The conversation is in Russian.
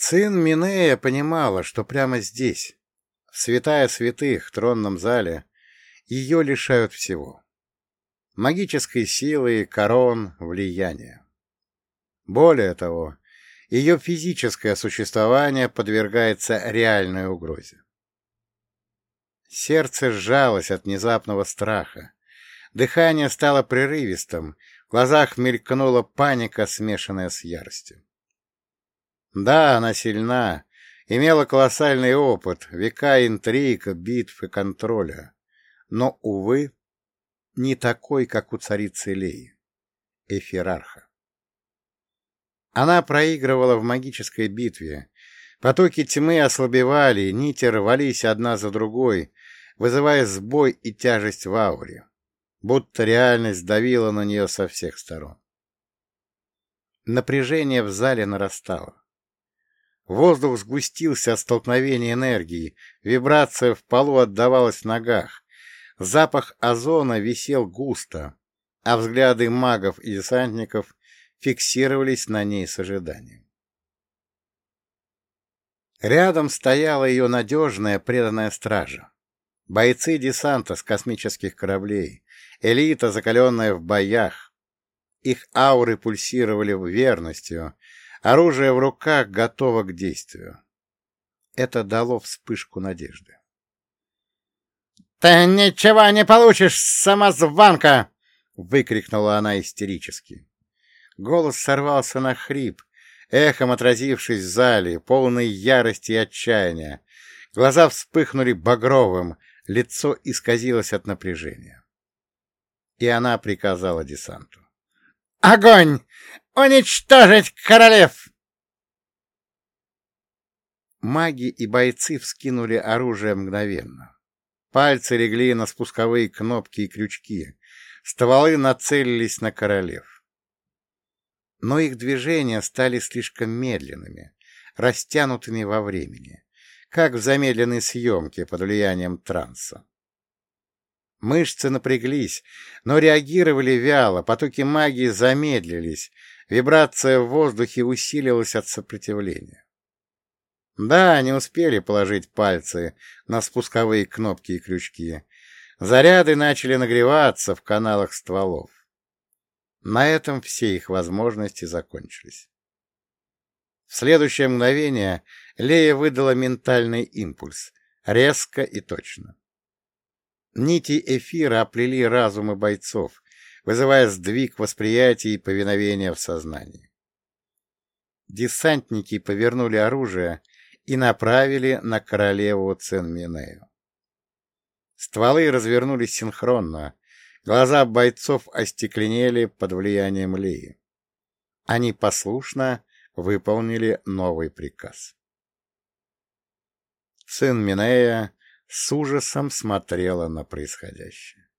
Цин Минея понимала, что прямо здесь, в святая святых, тронном зале, ее лишают всего. Магической силы, корон, влияния. Более того, ее физическое существование подвергается реальной угрозе. Сердце сжалось от внезапного страха. Дыхание стало прерывистым, в глазах мелькнула паника, смешанная с яростью. Да, она сильна, имела колоссальный опыт, века интриг, битв и контроля. Но, увы, не такой, как у царицы Леи, Эфирарха. Она проигрывала в магической битве. Потоки тьмы ослабевали, нити рвались одна за другой, вызывая сбой и тяжесть в ауре, будто реальность давила на нее со всех сторон. Напряжение в зале нарастало. Воздух сгустился от столкновения энергии, вибрация в полу отдавалась в ногах, запах озона висел густо, а взгляды магов и десантников фиксировались на ней с ожиданием. Рядом стояла ее надежная преданная стража. Бойцы десанта с космических кораблей, элита, закаленная в боях. Их ауры пульсировали верностью, Оружие в руках готово к действию. Это дало вспышку надежды. — Ты ничего не получишь, самозванка! — выкрикнула она истерически. Голос сорвался на хрип, эхом отразившись в зале, полной ярости и отчаяния. Глаза вспыхнули багровым, лицо исказилось от напряжения. И она приказала десанту. «Огонь! Уничтожить королев!» Маги и бойцы вскинули оружие мгновенно. Пальцы легли на спусковые кнопки и крючки. Стволы нацелились на королев. Но их движения стали слишком медленными, растянутыми во времени, как в замедленной съемке под влиянием транса. Мышцы напряглись, но реагировали вяло, потоки магии замедлились, вибрация в воздухе усилилась от сопротивления. Да, они успели положить пальцы на спусковые кнопки и крючки. Заряды начали нагреваться в каналах стволов. На этом все их возможности закончились. В следующее мгновение Лея выдала ментальный импульс, резко и точно. Нити эфира оплели разумы бойцов, вызывая сдвиг восприятия и повиновения в сознании. Десантники повернули оружие и направили на королеву Ценминею. Стволы развернулись синхронно, глаза бойцов остекленели под влиянием Леи. Они послушно выполнили новый приказ. Сын Минея с ужасом смотрела на происходящее.